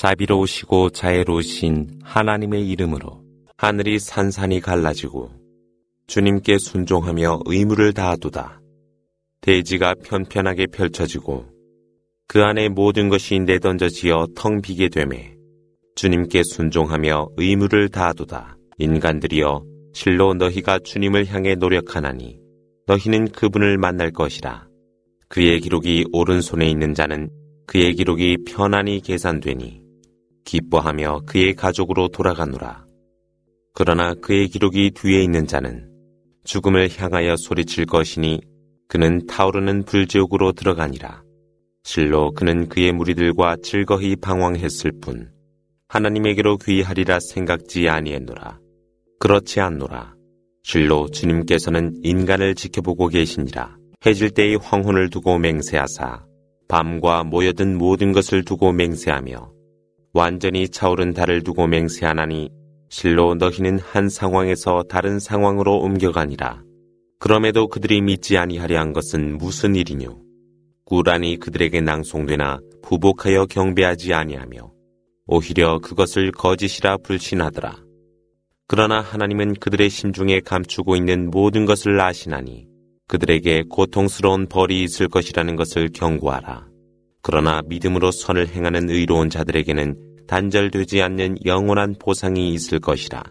자비로우시고 자애로우신 하나님의 이름으로 하늘이 산산이 갈라지고 주님께 순종하며 의무를 다하도다. 대지가 편편하게 펼쳐지고 그 안에 모든 것이 내던져지어 텅 비게 되매 주님께 순종하며 의무를 다하도다. 인간들이여 실로 너희가 주님을 향해 노력하나니 너희는 그분을 만날 것이라. 그의 기록이 오른손에 있는 자는 그의 기록이 편안히 계산되니 기뻐하며 그의 가족으로 돌아가노라. 그러나 그의 기록이 뒤에 있는 자는 죽음을 향하여 소리칠 것이니 그는 타오르는 불지옥으로 들어가니라. 실로 그는 그의 무리들과 즐거이 방황했을 뿐 하나님에게로 귀하리라 생각지 아니했노라. 그렇지 않노라. 실로 주님께서는 인간을 지켜보고 계시니라. 해질 때의 황혼을 두고 맹세하사 밤과 모여든 모든 것을 두고 맹세하며 완전히 차오른 달을 두고 맹세하나니 실로 너희는 한 상황에서 다른 상황으로 옮겨가니라. 그럼에도 그들이 믿지 아니하려 한 것은 무슨 일이뇨? 꾸란이 그들에게 낭송되나 부복하여 경배하지 아니하며 오히려 그것을 거짓이라 불신하더라. 그러나 하나님은 그들의 심중에 감추고 있는 모든 것을 아시나니 그들에게 고통스러운 벌이 있을 것이라는 것을 경고하라. 그러나 믿음으로 선을 행하는 의로운 자들에게는 단절되지 않는 영원한 보상이 있을 것이라.